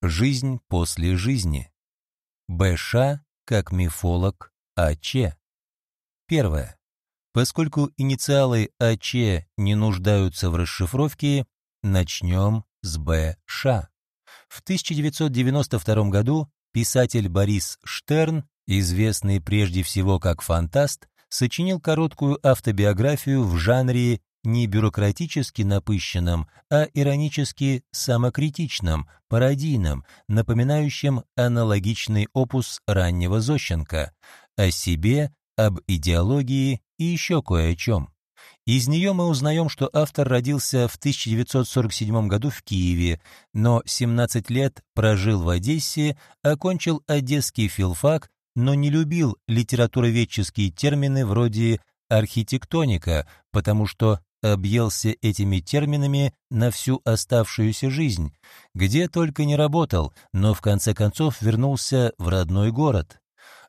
Жизнь после жизни. БШ как мифолог АЧ. Первое. Поскольку инициалы АЧ не нуждаются в расшифровке, начнем с БШ. В 1992 году писатель Борис Штерн, известный прежде всего как фантаст, сочинил короткую автобиографию в жанре не бюрократически напыщенном, а иронически самокритичном, пародийном, напоминающем аналогичный опус раннего Зощенко, о себе, об идеологии и еще кое о чем. Из нее мы узнаем, что автор родился в 1947 году в Киеве, но 17 лет прожил в Одессе, окончил Одесский филфак, но не любил литературоведческие термины вроде архитектоника, потому что объелся этими терминами на всю оставшуюся жизнь, где только не работал, но в конце концов вернулся в родной город.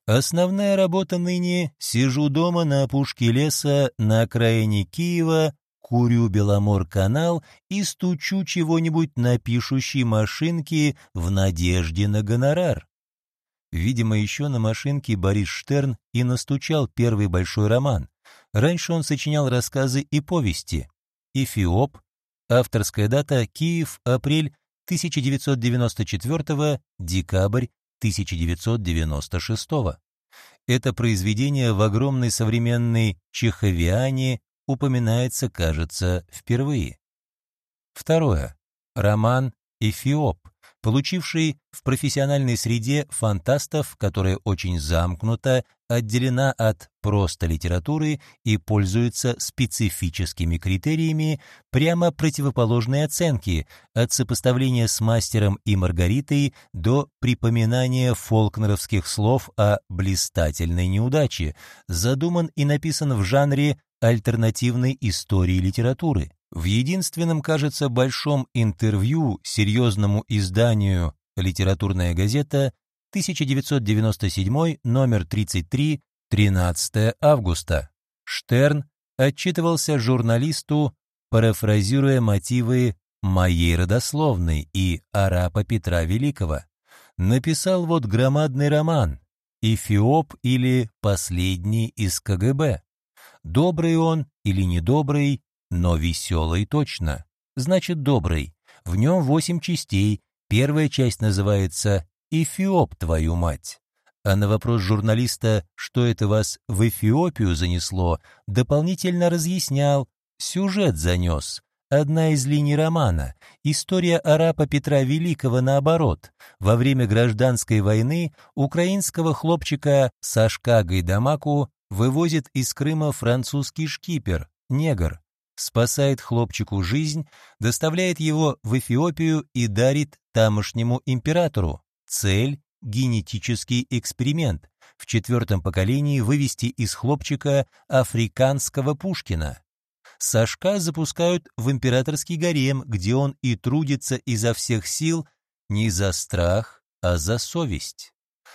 Основная работа ныне «Сижу дома на опушке леса на окраине Киева, курю Беломор-канал и стучу чего-нибудь на пишущей машинке в надежде на гонорар». Видимо, еще на машинке Борис Штерн и настучал первый большой роман. Раньше он сочинял рассказы и повести. «Эфиоп», авторская дата «Киев, апрель 1994, декабрь 1996. Это произведение в огромной современной Чеховиане упоминается, кажется, впервые. Второе. Роман «Эфиоп», получивший в профессиональной среде фантастов, которая очень замкнута, отделена от просто литературы и пользуется специфическими критериями, прямо противоположной оценки, от сопоставления с «Мастером и Маргаритой» до припоминания фолкнеровских слов о блистательной неудаче, задуман и написан в жанре альтернативной истории литературы. В единственном, кажется, большом интервью серьезному изданию «Литературная газета» 1997, номер 33, 13 августа. Штерн отчитывался журналисту, парафразируя мотивы «моей родословной» и «Арапа Петра Великого». Написал вот громадный роман «Эфиоп» или «Последний из КГБ». Добрый он или недобрый, но веселый точно. Значит, добрый. В нем восемь частей. Первая часть называется «Эфиоп, твою мать». А на вопрос журналиста, что это вас в Эфиопию занесло, дополнительно разъяснял. Сюжет занес. Одна из линий романа. История арапа Петра Великого наоборот. Во время гражданской войны украинского хлопчика Сашка Гайдамаку вывозит из Крыма французский шкипер, негр спасает хлопчику жизнь, доставляет его в Эфиопию и дарит тамошнему императору. Цель – генетический эксперимент. В четвертом поколении вывести из хлопчика африканского Пушкина. Сашка запускают в императорский гарем, где он и трудится изо всех сил не за страх, а за совесть.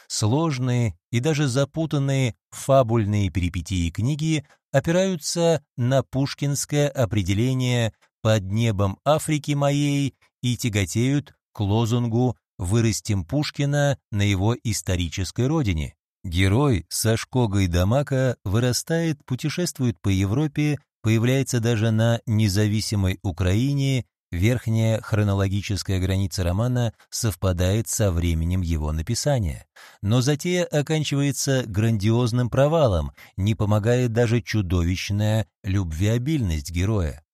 Сложные и даже запутанные фабульные перипетии книги опираются на пушкинское определение «под небом Африки моей» и тяготеют к лозунгу «вырастим Пушкина на его исторической родине». Герой Сашко Гайдамака вырастает, путешествует по Европе, появляется даже на независимой Украине, верхняя хронологическая граница романа совпадает со временем его написания. Но затея оканчивается грандиозным провалом, не помогает даже чудовищная любвеобильность героя.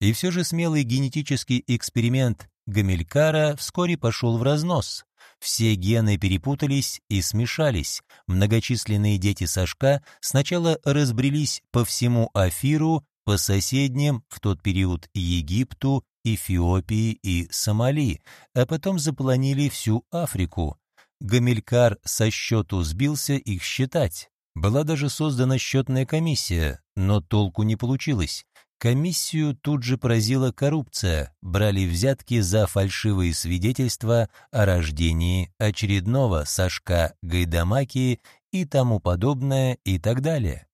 И все же смелый генетический эксперимент Гамилькара вскоре пошел в разнос. Все гены перепутались и смешались. Многочисленные дети Сашка сначала разбрелись по всему Афиру, по соседним в тот период Египту, Эфиопии и Сомали, а потом запланили всю Африку. Гамилькар со счету сбился их считать. Была даже создана счетная комиссия, но толку не получилось. Комиссию тут же поразила коррупция, брали взятки за фальшивые свидетельства о рождении очередного Сашка Гайдамаки и тому подобное и так далее.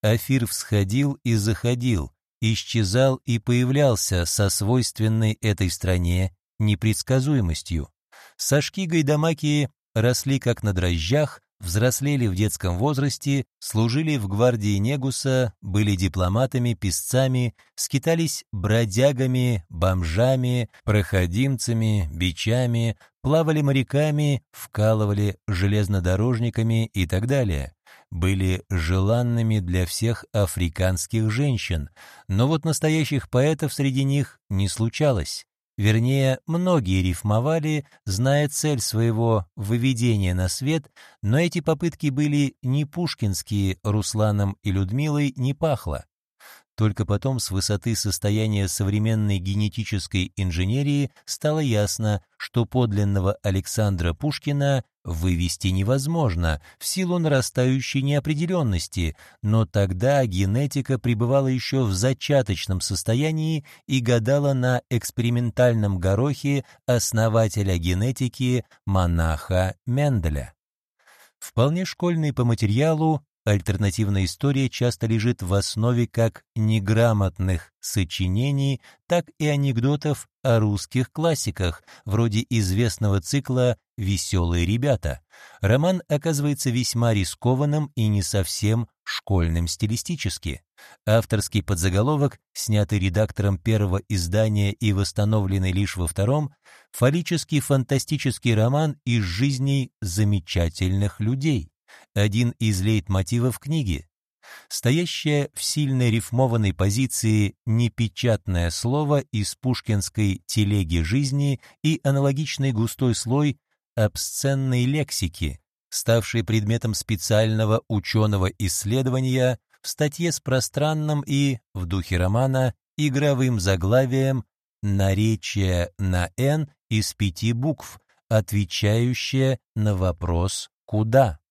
Афир всходил и заходил, исчезал и появлялся со свойственной этой стране непредсказуемостью. Сашки Гайдамаки росли как на дрожжах, взрослели в детском возрасте, служили в гвардии Негуса, были дипломатами, писцами, скитались бродягами, бомжами, проходимцами, бичами, плавали моряками, вкалывали железнодорожниками и так далее. Были желанными для всех африканских женщин, но вот настоящих поэтов среди них не случалось. Вернее, многие рифмовали, зная цель своего выведения на свет, но эти попытки были не пушкинские, Русланом и Людмилой не пахло. Только потом с высоты состояния современной генетической инженерии стало ясно, что подлинного Александра Пушкина вывести невозможно в силу нарастающей неопределенности, но тогда генетика пребывала еще в зачаточном состоянии и гадала на экспериментальном горохе основателя генетики монаха Менделя. Вполне школьный по материалу, Альтернативная история часто лежит в основе как неграмотных сочинений, так и анекдотов о русских классиках, вроде известного цикла «Веселые ребята». Роман оказывается весьма рискованным и не совсем школьным стилистически. Авторский подзаголовок, снятый редактором первого издания и восстановленный лишь во втором, фаллический фантастический роман из жизней замечательных людей один из лейтмотивов книги. Стоящее в сильной рифмованной позиции непечатное слово из пушкинской телеги жизни и аналогичный густой слой обсценной лексики, ставший предметом специального ученого исследования в статье с пространным и, в духе романа, игровым заглавием «Наречие на «н» из пяти букв», отвечающее на вопрос «Куда?».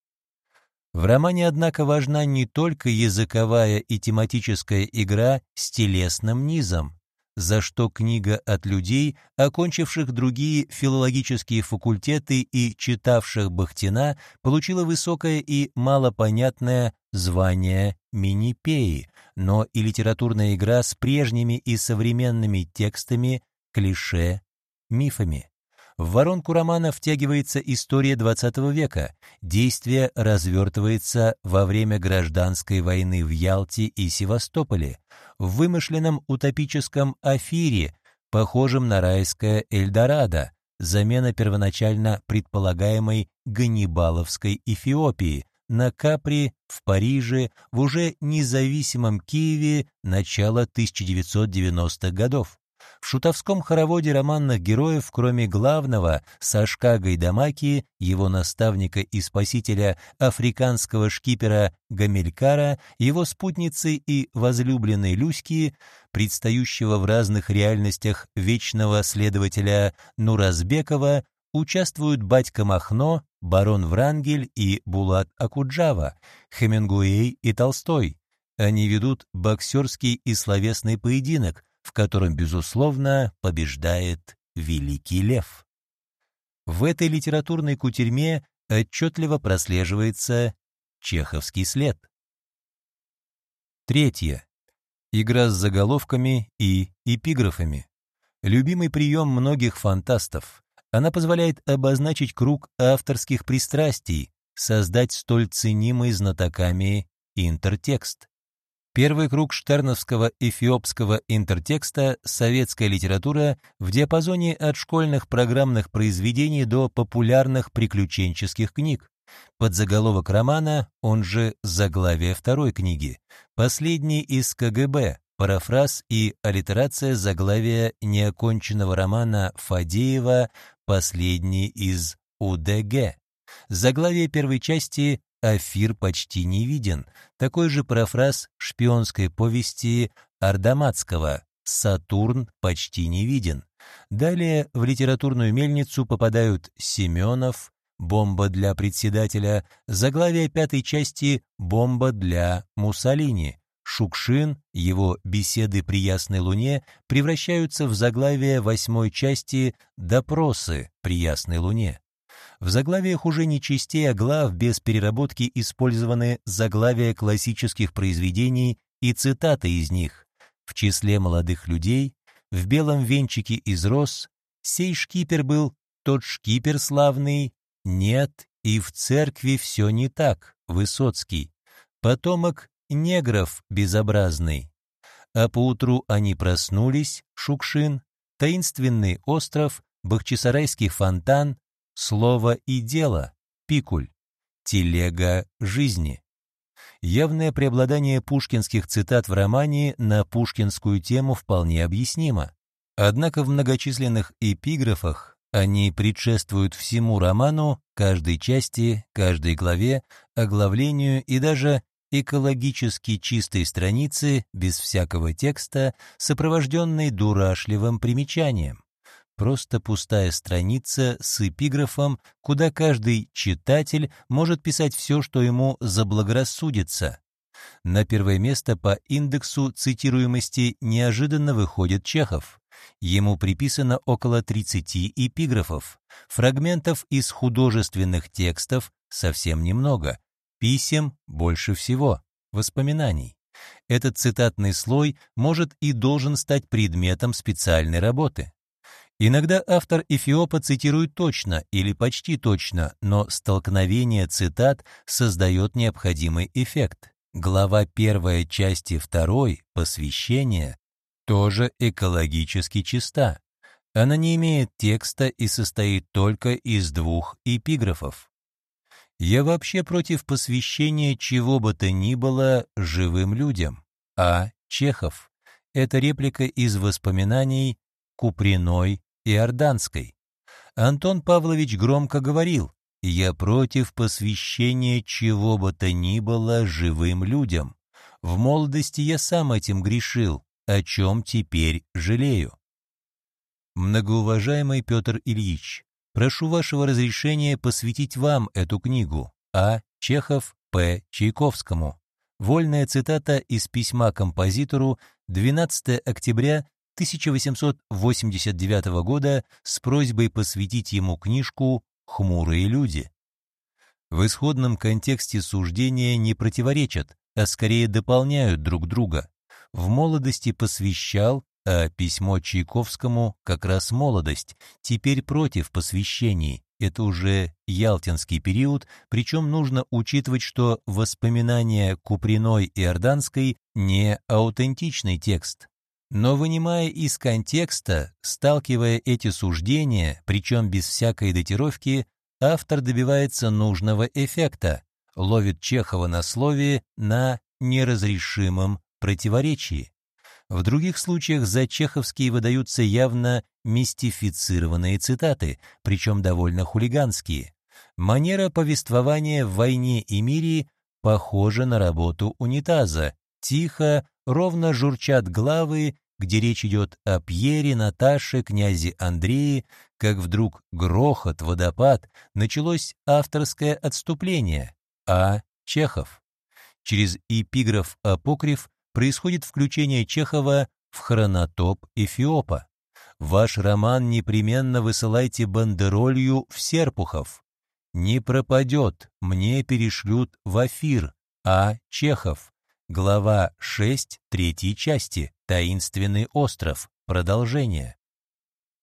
В романе, однако, важна не только языковая и тематическая игра с телесным низом, за что книга от людей, окончивших другие филологические факультеты и читавших Бахтина, получила высокое и малопонятное звание Минипеи, но и литературная игра с прежними и современными текстами, клише, мифами. В воронку романа втягивается история XX века. Действие развертывается во время гражданской войны в Ялте и Севастополе, в вымышленном утопическом Афире, похожем на райское Эльдорадо, замена первоначально предполагаемой Ганнибаловской Эфиопии, на Капри, в Париже, в уже независимом Киеве начала 1990-х годов. В шутовском хороводе романных героев, кроме главного, Сашка Гайдамаки, его наставника и спасителя, африканского шкипера Гамелькара, его спутницы и возлюбленной Люськи, предстающего в разных реальностях вечного следователя Нуразбекова, участвуют Батька Махно, барон Врангель и Булат Акуджава, Хемингуэй и Толстой. Они ведут боксерский и словесный поединок, в котором, безусловно, побеждает великий лев. В этой литературной кутерьме отчетливо прослеживается чеховский след. Третье. Игра с заголовками и эпиграфами. Любимый прием многих фантастов. Она позволяет обозначить круг авторских пристрастий, создать столь ценимый знатоками интертекст. Первый круг штерновского эфиопского интертекста «Советская литература» в диапазоне от школьных программных произведений до популярных приключенческих книг. Подзаголовок романа, он же заглавие второй книги. Последний из КГБ, парафраз и аллитерация заглавия неоконченного романа Фадеева «Последний из УДГ». Заглавие первой части Афир почти не виден. Такой же парафраз шпионской повести Ардаматского «Сатурн почти не виден». Далее в литературную мельницу попадают Семенов, «Бомба для председателя», заглавие пятой части «Бомба для Муссолини», Шукшин, его «Беседы при ясной луне» превращаются в заглавие восьмой части «Допросы при ясной луне». В заглавиях уже не частей, а глав без переработки использованы заглавия классических произведений и цитаты из них. В числе молодых людей, в белом венчике из роз, сей шкипер был тот шкипер славный, нет, и в церкви все не так, Высоцкий, потомок негров безобразный. А поутру они проснулись, Шукшин, таинственный остров, Бахчисарайский фонтан, слово и дело, Пикуль, телега жизни. Явное преобладание пушкинских цитат в романе на пушкинскую тему вполне объяснимо. Однако в многочисленных эпиграфах они предшествуют всему роману, каждой части, каждой главе, оглавлению и даже экологически чистой страницы, без всякого текста, сопровожденной дурашливым примечанием. Просто пустая страница с эпиграфом, куда каждый читатель может писать все, что ему заблагорассудится. На первое место по индексу цитируемости неожиданно выходит Чехов. Ему приписано около 30 эпиграфов, фрагментов из художественных текстов совсем немного, писем больше всего, воспоминаний. Этот цитатный слой может и должен стать предметом специальной работы. Иногда автор Эфиопа цитирует точно или почти точно, но столкновение цитат создает необходимый эффект. Глава 1 части 2 «Посвящение» тоже экологически чиста. Она не имеет текста и состоит только из двух эпиграфов. Я вообще против посвящения чего бы то ни было живым людям. А. Чехов. Это реплика из воспоминаний Куприной и Орданской. Антон Павлович громко говорил, «Я против посвящения чего бы то ни было живым людям. В молодости я сам этим грешил, о чем теперь жалею. Многоуважаемый Петр Ильич, прошу вашего разрешения посвятить вам эту книгу А. Чехов П. Чайковскому. Вольная цитата из письма композитору 12 октября 1889 года с просьбой посвятить ему книжку «Хмурые люди». В исходном контексте суждения не противоречат, а скорее дополняют друг друга в молодости посвящал, а письмо Чайковскому как раз молодость, теперь против посвящений. Это уже ялтинский период, причем нужно учитывать, что воспоминания Куприной и Орданской не аутентичный текст. Но вынимая из контекста, сталкивая эти суждения, причем без всякой датировки, автор добивается нужного эффекта, ловит Чехова на слове на неразрешимом противоречии. В других случаях за чеховские выдаются явно мистифицированные цитаты, причем довольно хулиганские. Манера повествования в «Войне и мире» похожа на работу унитаза. Тихо, ровно журчат главы, где речь идет о Пьере, Наташе, князе Андрее, как вдруг грохот, водопад, началось авторское отступление. А. Чехов. Через эпиграф-апокриф происходит включение Чехова в хронотоп Эфиопа. Ваш роман непременно высылайте бандеролью в Серпухов. Не пропадет, мне перешлют в Афир, а Чехов. Глава 6 третьей части «Таинственный остров». Продолжение.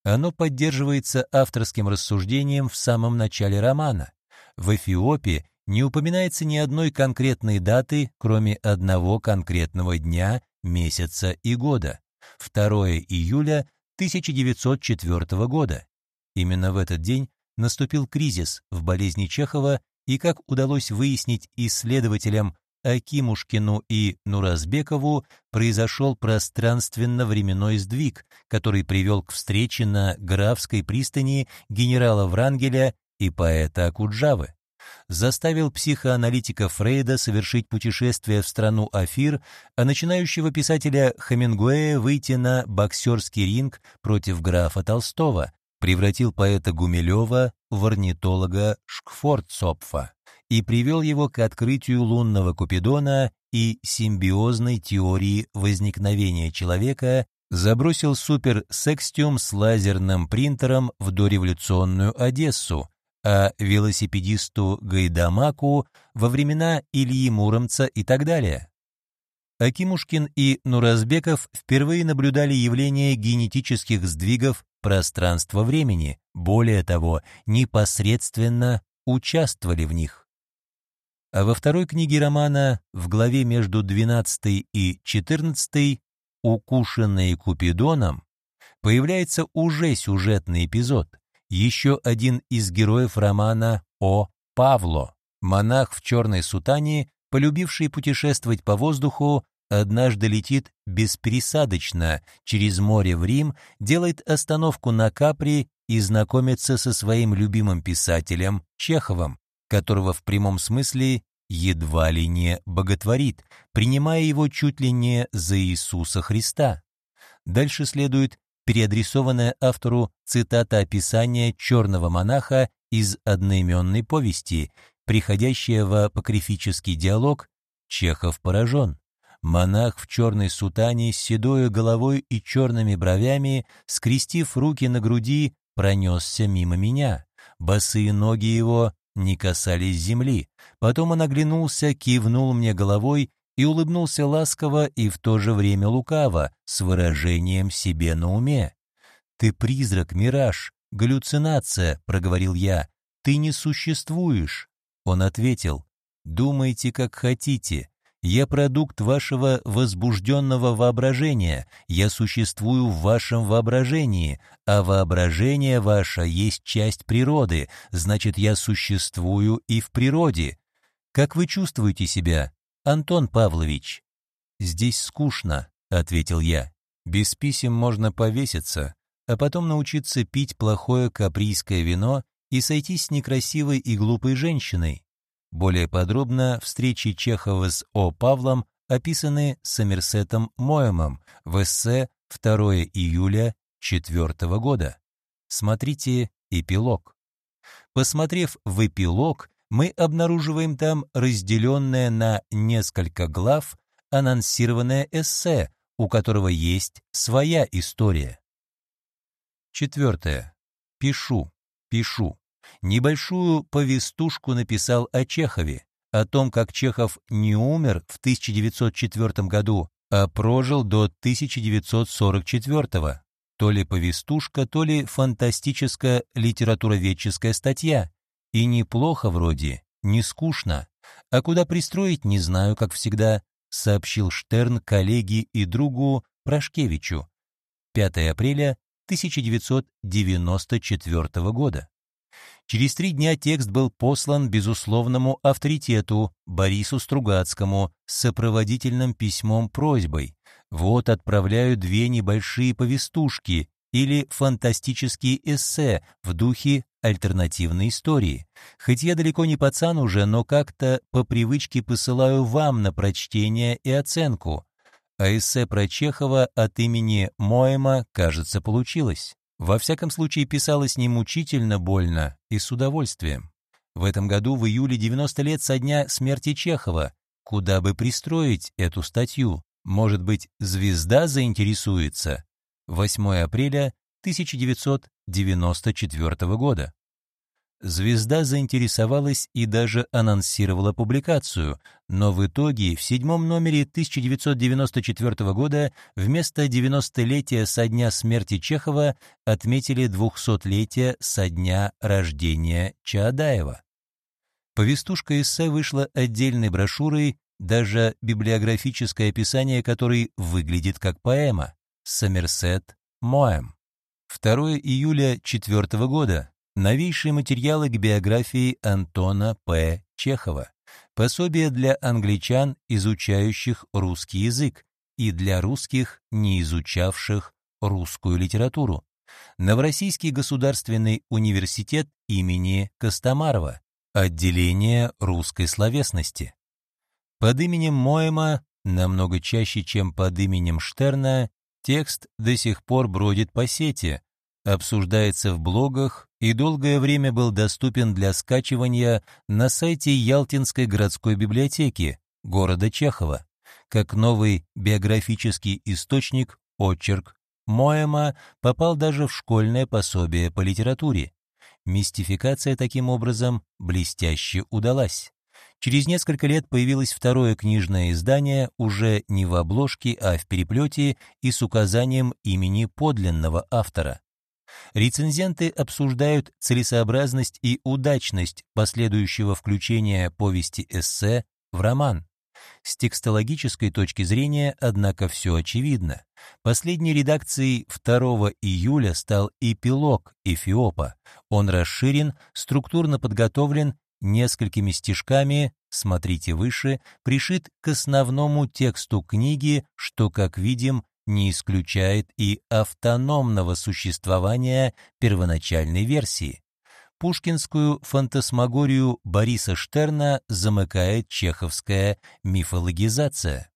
Оно поддерживается авторским рассуждением в самом начале романа. В Эфиопе не упоминается ни одной конкретной даты, кроме одного конкретного дня, месяца и года – 2 июля 1904 года. Именно в этот день наступил кризис в болезни Чехова и, как удалось выяснить исследователям Акимушкину и Нуразбекову, произошел пространственно-временной сдвиг, который привел к встрече на Графской пристани генерала Врангеля и поэта Акуджавы. Заставил психоаналитика Фрейда совершить путешествие в страну Афир, а начинающего писателя Хемингуэя выйти на боксерский ринг против графа Толстого, превратил поэта Гумилева в орнитолога Шкфордцопфа и привел его к открытию лунного Купидона и симбиозной теории возникновения человека, забросил суперсекстиум с лазерным принтером в дореволюционную Одессу, а велосипедисту Гайдамаку во времена Ильи Муромца и так далее. Акимушкин и Нуразбеков впервые наблюдали явление генетических сдвигов пространства-времени, более того, непосредственно участвовали в них. А во второй книге романа, в главе между 12 и 14, «Укушенные Купидоном», появляется уже сюжетный эпизод, еще один из героев романа О. Павло, монах в черной сутане, полюбивший путешествовать по воздуху, однажды летит беспересадочно через море в Рим, делает остановку на Капри и знакомится со своим любимым писателем Чеховым, которого в прямом смысле едва ли не боготворит, принимая его чуть ли не за Иисуса Христа. Дальше следует переадресованная автору цитата описания черного монаха из одноименной повести, приходящая в апокрифический диалог «Чехов поражен». Монах в черной сутане с седой головой и черными бровями, скрестив руки на груди, пронесся мимо меня. Босые ноги его не касались земли. Потом он оглянулся, кивнул мне головой и улыбнулся ласково и в то же время лукаво, с выражением себе на уме. «Ты призрак, мираж, галлюцинация», — проговорил я. «Ты не существуешь». Он ответил, «Думайте, как хотите. Я продукт вашего возбужденного воображения, я существую в вашем воображении, а воображение ваше есть часть природы, значит, я существую и в природе. Как вы чувствуете себя, Антон Павлович?» «Здесь скучно», — ответил я. «Без писем можно повеситься, а потом научиться пить плохое каприйское вино и сойтись с некрасивой и глупой женщиной. Более подробно встречи Чехова с О. Павлом описаны Сомерсетом Моемом в эссе 2 июля 4 года. Смотрите эпилог. Посмотрев в эпилог, мы обнаруживаем там разделенное на несколько глав анонсированное эссе, у которого есть своя история. Четвертое. Пишу, пишу небольшую повестушку написал о Чехове, о том, как Чехов не умер в 1904 году, а прожил до 1944 то ли повестушка, то ли фантастическая литературоведческая статья. И неплохо вроде, не скучно. А куда пристроить, не знаю, как всегда, сообщил Штерн коллеге и другу Прошкевичу. 5 апреля 1994 года. Через три дня текст был послан безусловному авторитету Борису Стругацкому с сопроводительным письмом-просьбой. Вот отправляю две небольшие повестушки или фантастические эссе в духе альтернативной истории. Хоть я далеко не пацан уже, но как-то по привычке посылаю вам на прочтение и оценку. А эссе про Чехова от имени Моэма, кажется, получилось. Во всяком случае, писалось не мучительно больно и с удовольствием. В этом году, в июле 90 лет со дня смерти Чехова, куда бы пристроить эту статью? Может быть, «Звезда» заинтересуется? 8 апреля 1994 года. Звезда заинтересовалась и даже анонсировала публикацию, но в итоге в седьмом номере 1994 года вместо 90-летия со дня смерти Чехова отметили 200-летие со дня рождения Чаадаева. Повестушка эссе вышла отдельной брошюрой, даже библиографическое описание которой выглядит как поэма «Сомерсет Моэм». 2 июля 4 года Новейшие материалы к биографии Антона П. Чехова. Пособие для англичан, изучающих русский язык, и для русских, не изучавших русскую литературу. Новороссийский государственный университет имени Костомарова. Отделение русской словесности. Под именем Моэма, намного чаще, чем под именем Штерна, текст до сих пор бродит по сети, обсуждается в блогах и долгое время был доступен для скачивания на сайте Ялтинской городской библиотеки города Чехова, как новый биографический источник очерк Моэма попал даже в школьное пособие по литературе. Мистификация таким образом блестяще удалась. Через несколько лет появилось второе книжное издание, уже не в обложке, а в переплете и с указанием имени подлинного автора. Рецензенты обсуждают целесообразность и удачность последующего включения повести-эссе в роман. С текстологической точки зрения, однако, все очевидно. Последней редакцией 2 июля стал эпилог Эфиопа. Он расширен, структурно подготовлен несколькими стишками, смотрите выше, пришит к основному тексту книги, что, как видим, не исключает и автономного существования первоначальной версии. Пушкинскую фантасмагорию Бориса Штерна замыкает чеховская мифологизация.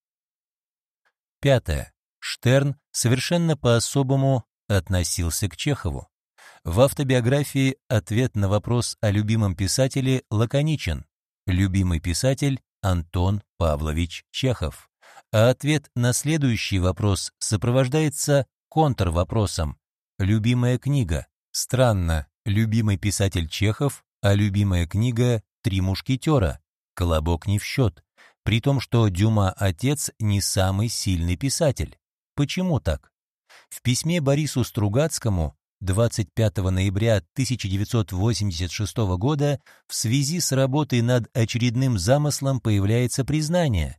Пятое. Штерн совершенно по-особому относился к Чехову. В автобиографии ответ на вопрос о любимом писателе лаконичен. Любимый писатель Антон Павлович Чехов. А ответ на следующий вопрос сопровождается контрвопросом. Любимая книга. Странно, любимый писатель Чехов, а любимая книга «Три мушкетера». Колобок не в счет. При том, что Дюма отец не самый сильный писатель. Почему так? В письме Борису Стругацкому 25 ноября 1986 года в связи с работой над очередным замыслом появляется признание.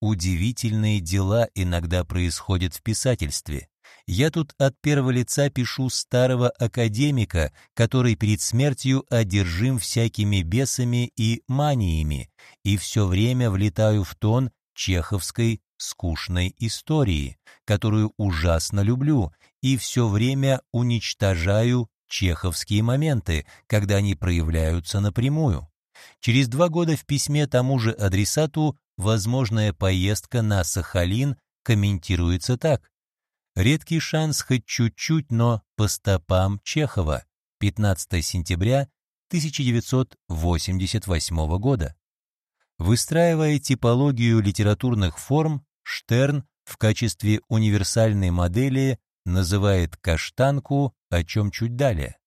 Удивительные дела иногда происходят в писательстве. Я тут от первого лица пишу старого академика, который перед смертью одержим всякими бесами и маниями, и все время влетаю в тон чеховской скучной истории, которую ужасно люблю, и все время уничтожаю чеховские моменты, когда они проявляются напрямую. Через два года в письме тому же адресату возможная поездка на Сахалин комментируется так. Редкий шанс хоть чуть-чуть, но по стопам Чехова. 15 сентября 1988 года. Выстраивая типологию литературных форм, Штерн в качестве универсальной модели называет каштанку, о чем чуть далее.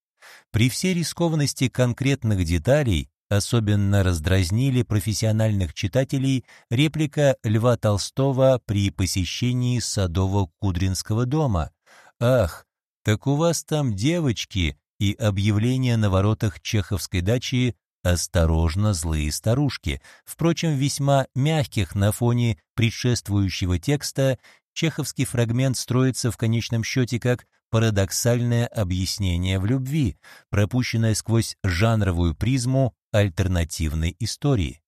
При всей рискованности конкретных деталей особенно раздразнили профессиональных читателей реплика Льва Толстого при посещении Садово-Кудринского дома. «Ах, так у вас там девочки!» и объявление на воротах чеховской дачи «Осторожно, злые старушки», впрочем, весьма мягких на фоне предшествующего текста, чеховский фрагмент строится в конечном счете как парадоксальное объяснение в любви, пропущенное сквозь жанровую призму альтернативной истории.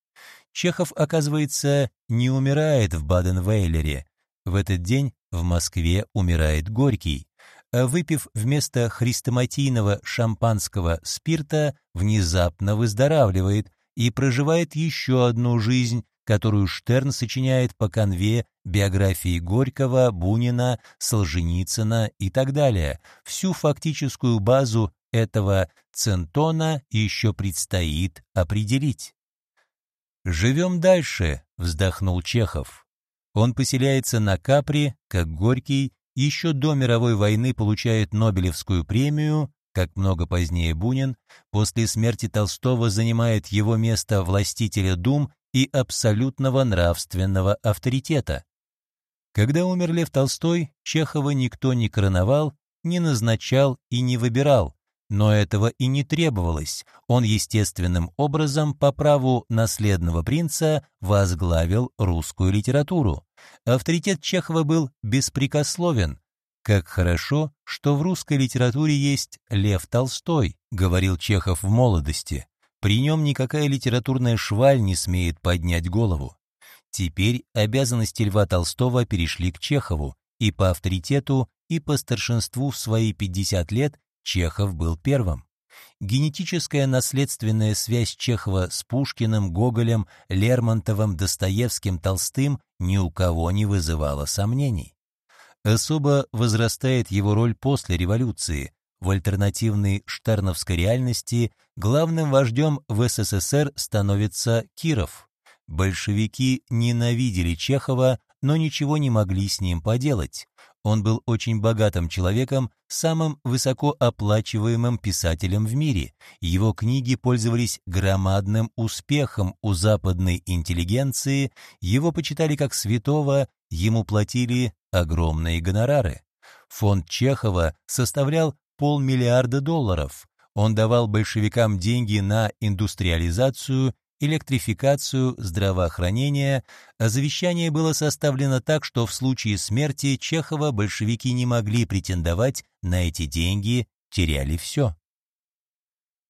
Чехов, оказывается, не умирает в Баден-Вейлере. В этот день в Москве умирает Горький а выпив вместо хрестоматийного шампанского спирта, внезапно выздоравливает и проживает еще одну жизнь, которую Штерн сочиняет по конве биографии Горького, Бунина, Солженицына и так далее. Всю фактическую базу этого центона еще предстоит определить. «Живем дальше», — вздохнул Чехов. Он поселяется на Капри, как Горький, еще до мировой войны получает Нобелевскую премию, как много позднее Бунин, после смерти Толстого занимает его место властителя дум и абсолютного нравственного авторитета. Когда умер Лев Толстой, Чехова никто не короновал, не назначал и не выбирал, но этого и не требовалось. Он естественным образом по праву наследного принца возглавил русскую литературу. Авторитет Чехова был беспрекословен. «Как хорошо, что в русской литературе есть Лев Толстой», — говорил Чехов в молодости. «При нем никакая литературная шваль не смеет поднять голову». Теперь обязанности Льва Толстого перешли к Чехову, и по авторитету, и по старшинству в свои 50 лет Чехов был первым. Генетическая наследственная связь Чехова с Пушкиным, Гоголем, Лермонтовым, Достоевским, Толстым ни у кого не вызывала сомнений. Особо возрастает его роль после революции. В альтернативной штерновской реальности главным вождем в СССР становится Киров. Большевики ненавидели Чехова, но ничего не могли с ним поделать. Он был очень богатым человеком, самым высокооплачиваемым писателем в мире. Его книги пользовались громадным успехом у западной интеллигенции, его почитали как святого, ему платили огромные гонорары. Фонд Чехова составлял полмиллиарда долларов. Он давал большевикам деньги на индустриализацию электрификацию здравоохранения, а завещание было составлено так, что в случае смерти Чехова большевики не могли претендовать на эти деньги, теряли все.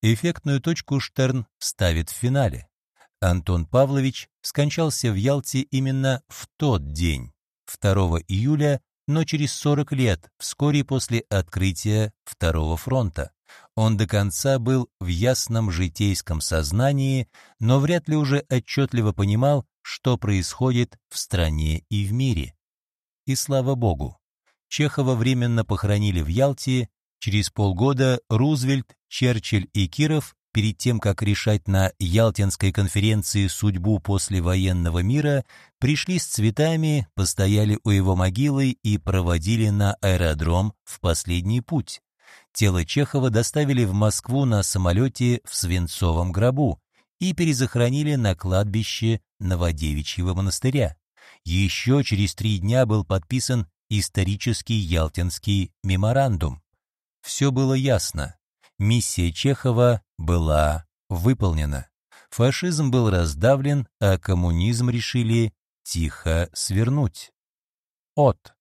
Эффектную точку Штерн ставит в финале. Антон Павлович скончался в Ялте именно в тот день, 2 июля, но через 40 лет, вскоре после открытия Второго фронта. Он до конца был в ясном житейском сознании, но вряд ли уже отчетливо понимал, что происходит в стране и в мире. И слава богу, Чехова временно похоронили в Ялте, через полгода Рузвельт, Черчилль и Киров перед тем, как решать на Ялтинской конференции судьбу послевоенного мира, пришли с цветами, постояли у его могилы и проводили на аэродром в последний путь. Тело Чехова доставили в Москву на самолете в Свинцовом гробу и перезахоронили на кладбище Новодевичьего монастыря. Еще через три дня был подписан исторический Ялтинский меморандум. Все было ясно. Миссия Чехова была выполнена. Фашизм был раздавлен, а коммунизм решили тихо свернуть. От.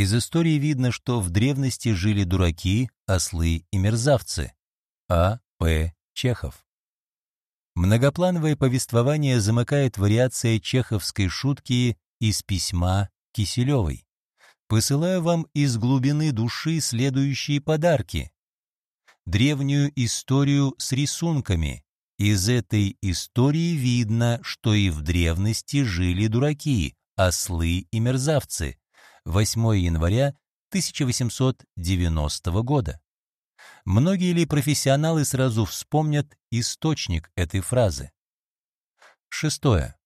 Из истории видно, что в древности жили дураки, ослы и мерзавцы. А. П. Чехов. Многоплановое повествование замыкает вариация чеховской шутки из письма Киселевой. Посылаю вам из глубины души следующие подарки. Древнюю историю с рисунками. Из этой истории видно, что и в древности жили дураки, ослы и мерзавцы. 8 января 1890 года. Многие ли профессионалы сразу вспомнят источник этой фразы? Шестое.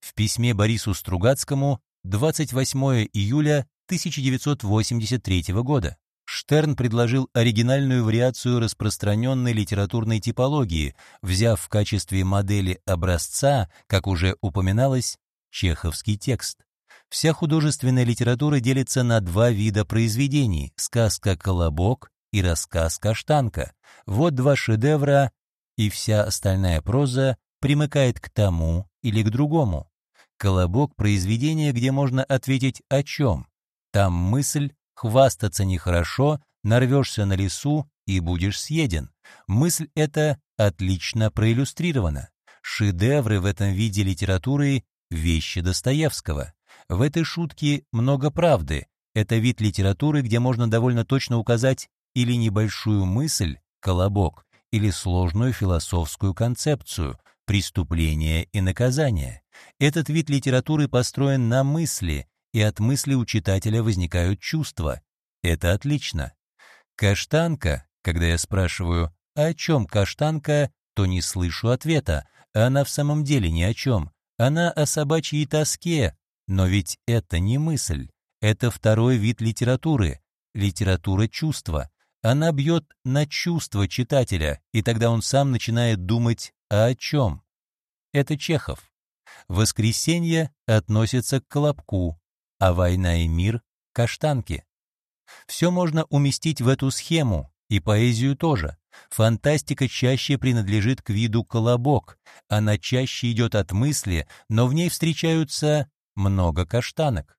В письме Борису Стругацкому 28 июля 1983 года Штерн предложил оригинальную вариацию распространенной литературной типологии, взяв в качестве модели образца, как уже упоминалось, чеховский текст. Вся художественная литература делится на два вида произведений – сказка «Колобок» и рассказ «Каштанка». Вот два шедевра, и вся остальная проза примыкает к тому или к другому. «Колобок» – произведение, где можно ответить «о чем?». Там мысль «хвастаться нехорошо», нарвешься на лесу и будешь съеден. Мысль эта отлично проиллюстрирована. Шедевры в этом виде литературы – вещи Достоевского. В этой шутке много правды. Это вид литературы, где можно довольно точно указать или небольшую мысль, колобок, или сложную философскую концепцию, преступление и наказание. Этот вид литературы построен на мысли, и от мысли у читателя возникают чувства. Это отлично. Каштанка, когда я спрашиваю, о чем каштанка, то не слышу ответа. Она в самом деле ни о чем. Она о собачьей тоске, но ведь это не мысль, это второй вид литературы, литература чувства. Она бьет на чувство читателя, и тогда он сам начинает думать о чем. Это Чехов. Воскресенье относится к Колобку, а «Война и мир» — каштанке. Все можно уместить в эту схему, и поэзию тоже. Фантастика чаще принадлежит к виду колобок, она чаще идет от мысли, но в ней встречаются много каштанок.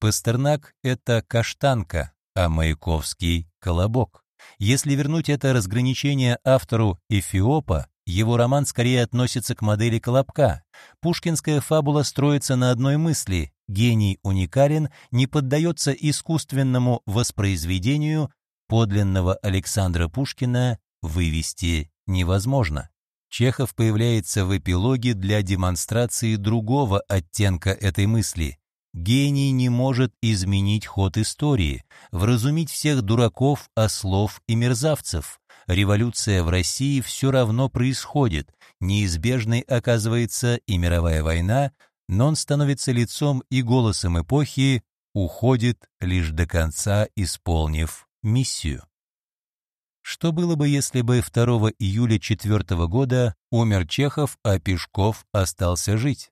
Пастернак — это каштанка, а Маяковский — колобок. Если вернуть это разграничение автору Эфиопа, его роман скорее относится к модели колобка. Пушкинская фабула строится на одной мысли — гений уникален, не поддается искусственному воспроизведению, подлинного Александра Пушкина вывести невозможно. Чехов появляется в эпилоге для демонстрации другого оттенка этой мысли. Гений не может изменить ход истории, вразумить всех дураков, ослов и мерзавцев. Революция в России все равно происходит, неизбежной оказывается и мировая война, но он становится лицом и голосом эпохи, уходит, лишь до конца исполнив миссию. Что было бы, если бы 2 июля 4 года умер Чехов, а Пешков остался жить?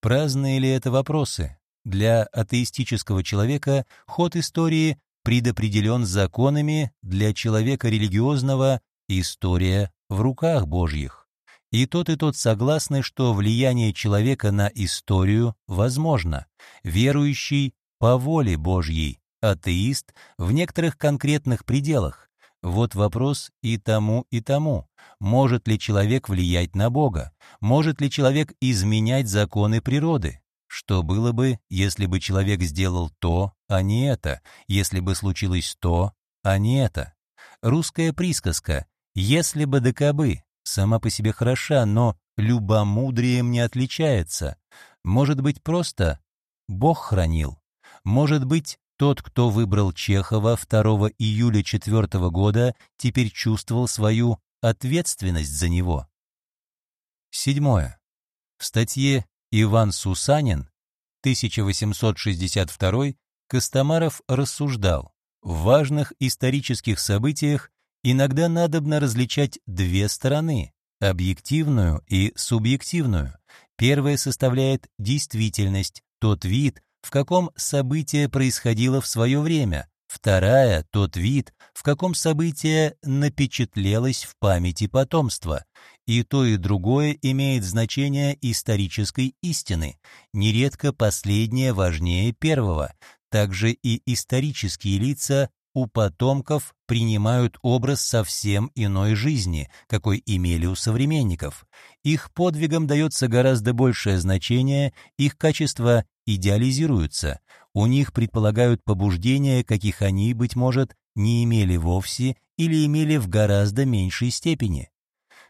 Праздные ли это вопросы? Для атеистического человека ход истории предопределен законами, для человека религиозного история в руках Божьих. И тот и тот согласны, что влияние человека на историю возможно. Верующий по воле Божьей, атеист в некоторых конкретных пределах. Вот вопрос и тому, и тому. Может ли человек влиять на Бога? Может ли человек изменять законы природы? Что было бы, если бы человек сделал то, а не это, если бы случилось то, а не это? Русская присказка «если бы да кабы» сама по себе хороша, но любомудрием не отличается. Может быть просто «Бог хранил». Может быть, тот, кто выбрал Чехова 2 июля 4 года, теперь чувствовал свою ответственность за него. Седьмое. В статье «Иван Сусанин» 1862 Костомаров рассуждал, в важных исторических событиях иногда надобно различать две стороны – объективную и субъективную. Первая составляет действительность, тот вид, в каком событие происходило в свое время, вторая — тот вид, в каком событие напечатлелось в памяти потомства. И то, и другое имеет значение исторической истины, нередко последнее важнее первого. Также и исторические лица у потомков принимают образ совсем иной жизни, какой имели у современников. Их подвигам дается гораздо большее значение, их качества идеализируются, у них предполагают побуждения, каких они, быть может, не имели вовсе или имели в гораздо меньшей степени.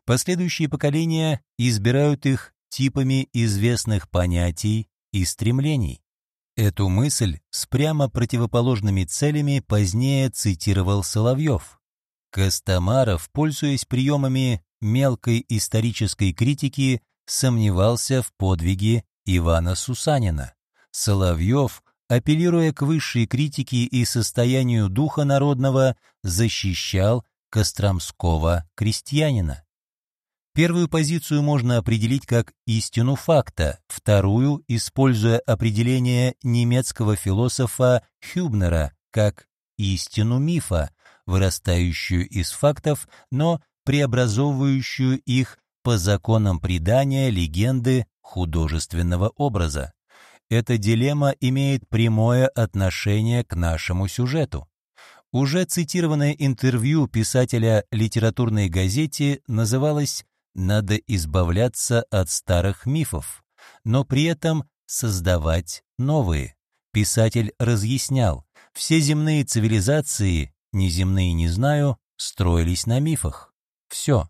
Последующие поколения избирают их типами известных понятий и стремлений. Эту мысль с прямо противоположными целями позднее цитировал Соловьев. Костомаров, пользуясь приемами мелкой исторической критики, сомневался в подвиге Ивана Сусанина. Соловьев, апеллируя к высшей критике и состоянию духа народного, защищал Костромского крестьянина. Первую позицию можно определить как истину факта, вторую, используя определение немецкого философа Хюбнера, как истину мифа, вырастающую из фактов, но преобразовывающую их по законам предания, легенды, художественного образа. Эта дилемма имеет прямое отношение к нашему сюжету. Уже цитированное интервью писателя литературной газете называлось надо избавляться от старых мифов, но при этом создавать новые. Писатель разъяснял, все земные цивилизации, неземные не знаю, строились на мифах. Все.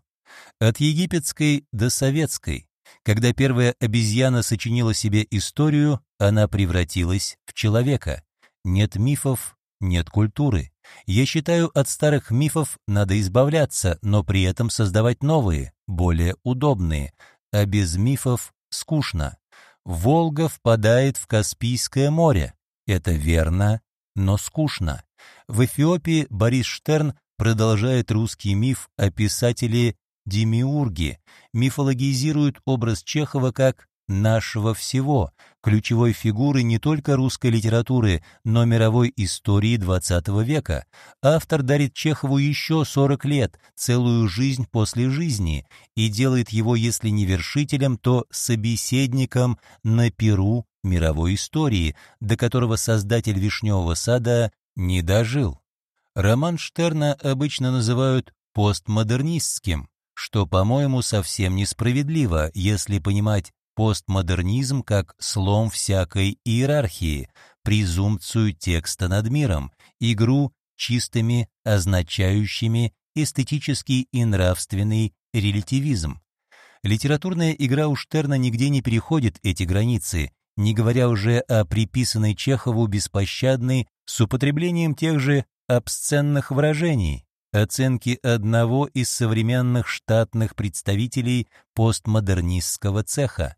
От египетской до советской. Когда первая обезьяна сочинила себе историю, она превратилась в человека. Нет мифов, нет культуры. Я считаю, от старых мифов надо избавляться, но при этом создавать новые, более удобные. А без мифов скучно. Волга впадает в Каспийское море. Это верно, но скучно. В Эфиопии Борис Штерн продолжает русский миф о писателе Демиурге, мифологизирует образ Чехова как нашего всего, ключевой фигуры не только русской литературы, но мировой истории XX века. Автор дарит Чехову еще 40 лет, целую жизнь после жизни, и делает его, если не вершителем, то собеседником на перу мировой истории, до которого создатель «Вишневого сада» не дожил. Роман Штерна обычно называют постмодернистским, что, по-моему, совсем несправедливо, если понимать постмодернизм как слом всякой иерархии, презумпцию текста над миром, игру чистыми, означающими эстетический и нравственный релятивизм. Литературная игра у Штерна нигде не переходит эти границы, не говоря уже о приписанной Чехову беспощадной с употреблением тех же обсценных выражений, оценки одного из современных штатных представителей постмодернистского цеха.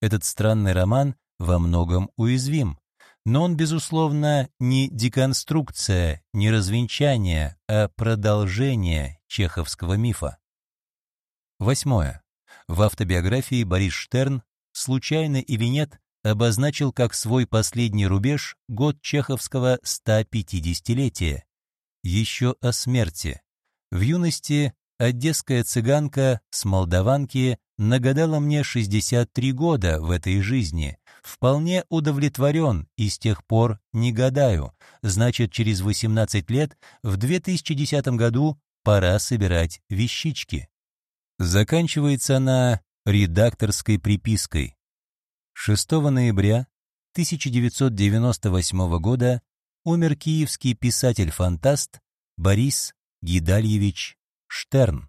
Этот странный роман во многом уязвим. но он, безусловно, не деконструкция, не развенчание, а продолжение чеховского мифа. Восьмое. В автобиографии Борис Штерн, случайно или нет, обозначил как свой последний рубеж год чеховского 150-летия. Еще о смерти. В юности одесская цыганка с молдаванки нагадала мне 63 года в этой жизни. Вполне удовлетворен и с тех пор не гадаю. Значит, через 18 лет, в 2010 году, пора собирать вещички. Заканчивается она редакторской припиской. 6 ноября 1998 года умер киевский писатель-фантаст Борис Гидальевич Штерн.